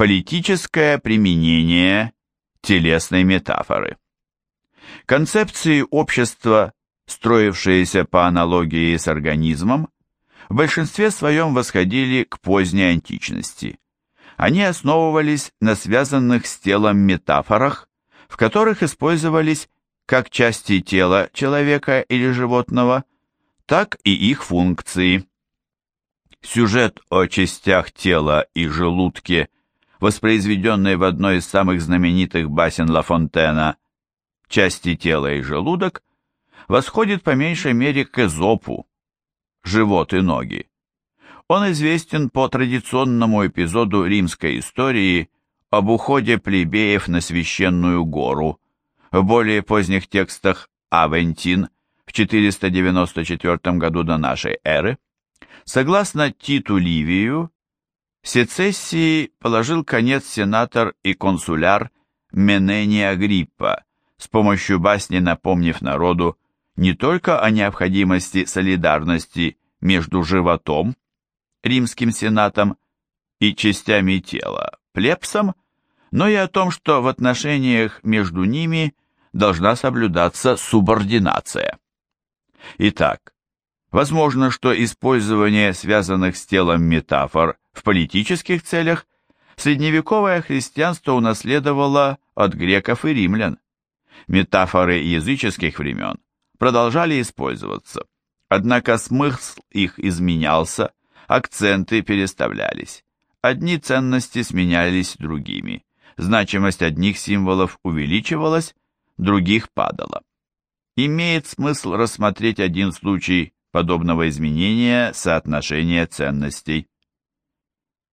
Политическое применение телесной метафоры. Концепции общества, строившиеся по аналогии с организмом, в большинстве своем восходили к поздней античности. Они основывались на связанных с телом метафорах, в которых использовались как части тела человека или животного, так и их функции. Сюжет о частях тела и желудке, воспроизведенный в одной из самых знаменитых басен Ла Фонтена «Части тела и желудок», восходит по меньшей мере к Эзопу, живот и ноги. Он известен по традиционному эпизоду римской истории об уходе плебеев на священную гору. В более поздних текстах Авентин в 494 году до нашей эры. Согласно Титу Ливию, сецессии положил конец сенатор и консуляр Менени Агриппа, с помощью басни напомнив народу не только о необходимости солидарности между животом, римским сенатом и частями тела, плебсом, но и о том, что в отношениях между ними должна соблюдаться субординация. Итак, возможно, что использование связанных с телом метафор в политических целях средневековое христианство унаследовало от греков и римлян. Метафоры языческих времен продолжали использоваться, однако смысл их изменялся, акценты переставлялись. Одни ценности сменялись другими, значимость одних символов увеличивалась, других падала. Имеет смысл рассмотреть один случай подобного изменения соотношения ценностей.